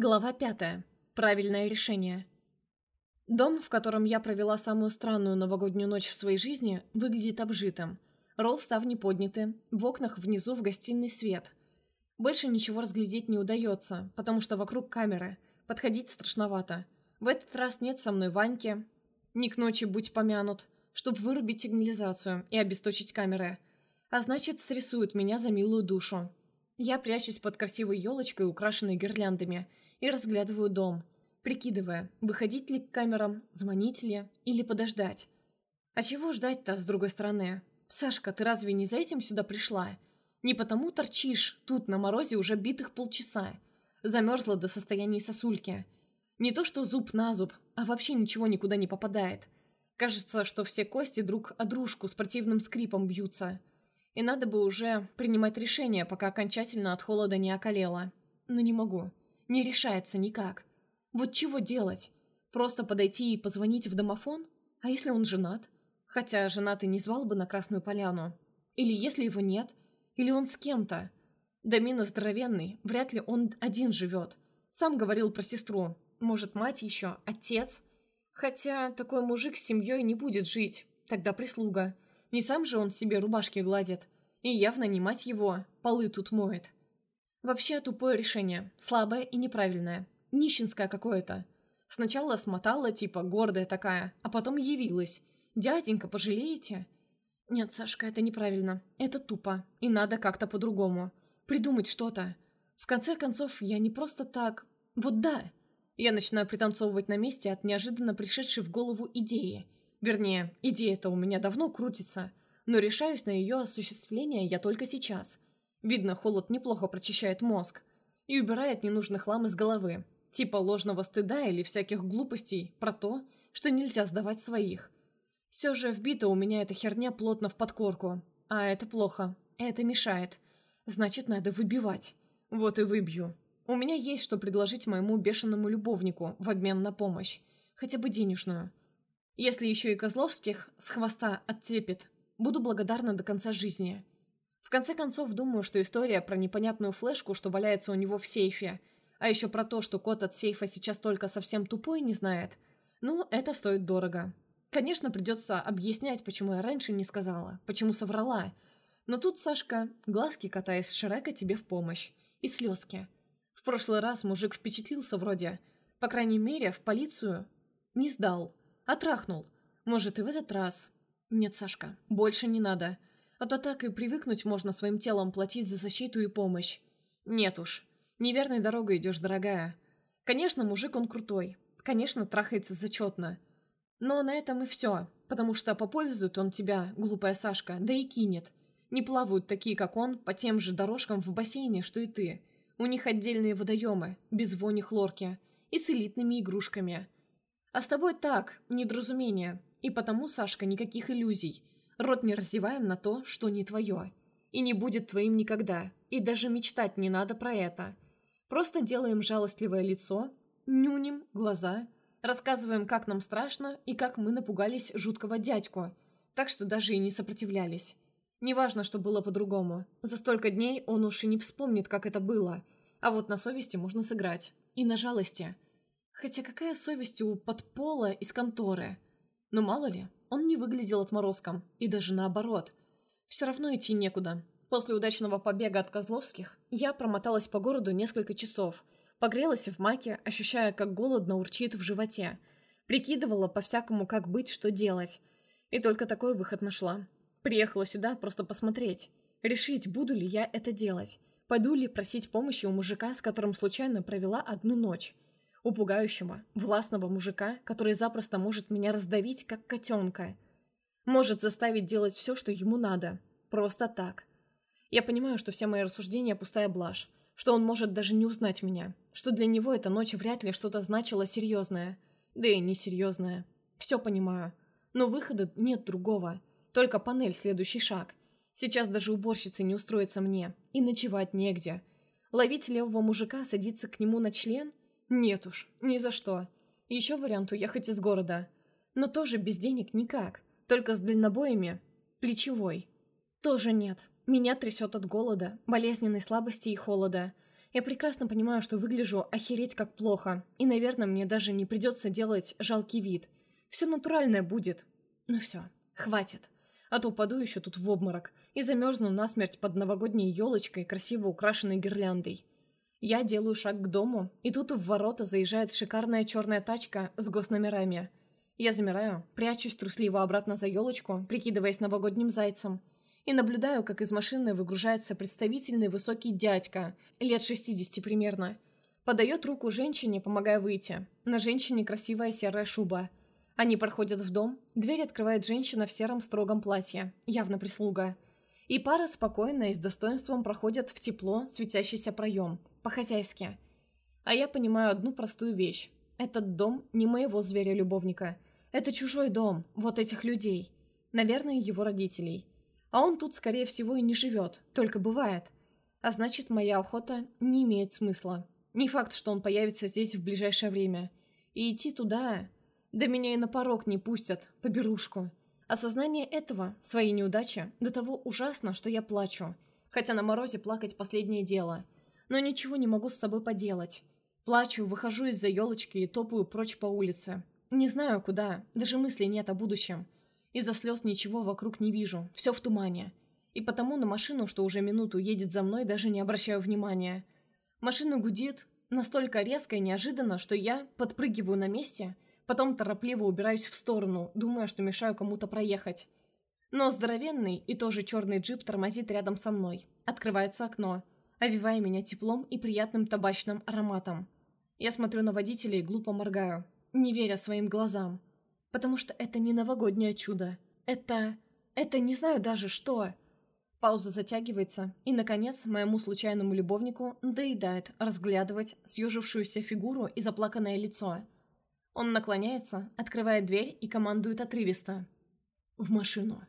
Глава пятая. Правильное решение. Дом, в котором я провела самую странную новогоднюю ночь в своей жизни, выглядит обжитым. Ролл ставни подняты, в окнах внизу в гостиной свет. Больше ничего разглядеть не удается, потому что вокруг камеры. Подходить страшновато. В этот раз нет со мной Ваньки. Не к ночи будь помянут, чтобы вырубить сигнализацию и обесточить камеры. А значит, срисуют меня за милую душу. Я прячусь под красивой елочкой, украшенной гирляндами – и разглядываю дом, прикидывая, выходить ли к камерам, звонить ли или подождать. А чего ждать-то, с другой стороны? Сашка, ты разве не за этим сюда пришла? Не потому торчишь тут на морозе уже битых полчаса. Замерзла до состояния сосульки. Не то что зуб на зуб, а вообще ничего никуда не попадает. Кажется, что все кости друг о дружку с противным скрипом бьются. И надо бы уже принимать решение, пока окончательно от холода не околела. Но не могу. Не решается никак. Вот чего делать? Просто подойти и позвонить в домофон? А если он женат? Хотя женатый не звал бы на Красную Поляну. Или если его нет? Или он с кем-то? Домина здоровенный, вряд ли он один живет. Сам говорил про сестру. Может, мать еще? Отец? Хотя такой мужик с семьей не будет жить. Тогда прислуга. Не сам же он себе рубашки гладит. И явно не мать его, полы тут моет. Вообще тупое решение, слабое и неправильное. Нищенское какое-то. Сначала смотала, типа, гордая такая, а потом явилась. «Дяденька, пожалеете?» «Нет, Сашка, это неправильно. Это тупо. И надо как-то по-другому. Придумать что-то. В конце концов, я не просто так... Вот да!» Я начинаю пританцовывать на месте от неожиданно пришедшей в голову идеи. Вернее, идея-то у меня давно крутится, но решаюсь на ее осуществление я только сейчас – Видно, холод неплохо прочищает мозг и убирает ненужный хлам из головы, типа ложного стыда или всяких глупостей про то, что нельзя сдавать своих. Все же вбита у меня эта херня плотно в подкорку, а это плохо, это мешает. Значит, надо выбивать. Вот и выбью. У меня есть что предложить моему бешеному любовнику в обмен на помощь, хотя бы денежную. Если еще и Козловских с хвоста отцепит, буду благодарна до конца жизни. В конце концов, думаю, что история про непонятную флешку, что валяется у него в сейфе, а еще про то, что код от сейфа сейчас только совсем тупой не знает, ну, это стоит дорого. Конечно, придется объяснять, почему я раньше не сказала, почему соврала. Но тут, Сашка, глазки катаясь с Шрека тебе в помощь. И слезки. В прошлый раз мужик впечатлился вроде. По крайней мере, в полицию не сдал. Отрахнул. Может, и в этот раз... Нет, Сашка, больше не надо. А то так и привыкнуть можно своим телом платить за защиту и помощь. Нет уж. Неверной дорогой идешь, дорогая. Конечно, мужик он крутой. Конечно, трахается зачетно. Но на этом и все. Потому что попользует он тебя, глупая Сашка, да и кинет. Не плавают такие, как он, по тем же дорожкам в бассейне, что и ты. У них отдельные водоемы, без вони хлорки. И с элитными игрушками. А с тобой так, недоразумение. И потому, Сашка, никаких иллюзий. Рот не раздеваем на то, что не твое. И не будет твоим никогда. И даже мечтать не надо про это. Просто делаем жалостливое лицо, нюнем глаза, рассказываем, как нам страшно и как мы напугались жуткого дядьку, так что даже и не сопротивлялись. Неважно, что было по-другому. За столько дней он уж и не вспомнит, как это было. А вот на совести можно сыграть. И на жалости. Хотя какая совесть у подпола из конторы? Но мало ли, он не выглядел отморозком, и даже наоборот. Все равно идти некуда. После удачного побега от Козловских я промоталась по городу несколько часов, погрелась в маке, ощущая, как голодно урчит в животе. Прикидывала по-всякому, как быть, что делать. И только такой выход нашла. Приехала сюда просто посмотреть. Решить, буду ли я это делать. Пойду ли просить помощи у мужика, с которым случайно провела одну ночь у пугающего, властного мужика, который запросто может меня раздавить, как котенка. Может заставить делать все, что ему надо. Просто так. Я понимаю, что все мои рассуждения – пустая блажь, что он может даже не узнать меня, что для него эта ночь вряд ли что-то значило серьезное. Да и несерьезное. Все понимаю. Но выхода нет другого. Только панель – следующий шаг. Сейчас даже уборщице не устроится мне. И ночевать негде. Ловить левого мужика, садиться к нему на член – нет уж, ни за что. Еще вариант уехать из города. Но тоже без денег никак. Только с дальнобоями. Плечевой. Тоже нет. Меня трясет от голода, болезненной слабости и холода. Я прекрасно понимаю, что выгляжу охереть как плохо, и, наверное, мне даже не придется делать жалкий вид. Все натуральное будет. Ну все, хватит. А то упаду еще тут в обморок и замерзну насмерть под новогодней елочкой, красиво украшенной гирляндой. Я делаю шаг к дому, и тут в ворота заезжает шикарная черная тачка с госномерами. Я замираю, прячусь трусливо обратно за елочку, прикидываясь новогодним зайцем, и наблюдаю, как из машины выгружается представительный высокий дядька, лет 60 примерно. Подает руку женщине, помогая выйти. На женщине красивая серая шуба. Они проходят в дом, дверь открывает женщина в сером строгом платье, явно прислуга. И пара спокойно и с достоинством проходят в тепло светящийся проем, по-хозяйски. А я понимаю одну простую вещь. Этот дом не моего зверя-любовника – это чужой дом, вот этих людей. Наверное, его родителей. А он тут, скорее всего, и не живет, только бывает. А значит, моя охота не имеет смысла. Не факт, что он появится здесь в ближайшее время. И идти туда... Да меня и на порог не пустят, по берушку. Осознание этого, своей неудачи, до того ужасно, что я плачу. Хотя на морозе плакать последнее дело. Но ничего не могу с собой поделать. Плачу, выхожу из-за елочки и топаю прочь по улице. Не знаю, куда, даже мысли нет о будущем. Из-за слез ничего вокруг не вижу, все в тумане. И потому на машину, что уже минуту едет за мной, даже не обращаю внимания. Машина гудит настолько резко и неожиданно, что я подпрыгиваю на месте, потом торопливо убираюсь в сторону, думая, что мешаю кому-то проехать. Но здоровенный и тоже черный джип тормозит рядом со мной. Открывается окно, овивая меня теплом и приятным табачным ароматом. Я смотрю на водителя и глупо моргаю не веря своим глазам. Потому что это не новогоднее чудо. Это... это не знаю даже что. Пауза затягивается, и, наконец, моему случайному любовнику доедает разглядывать съежившуюся фигуру и заплаканное лицо. Он наклоняется, открывает дверь и командует отрывисто. «В машину».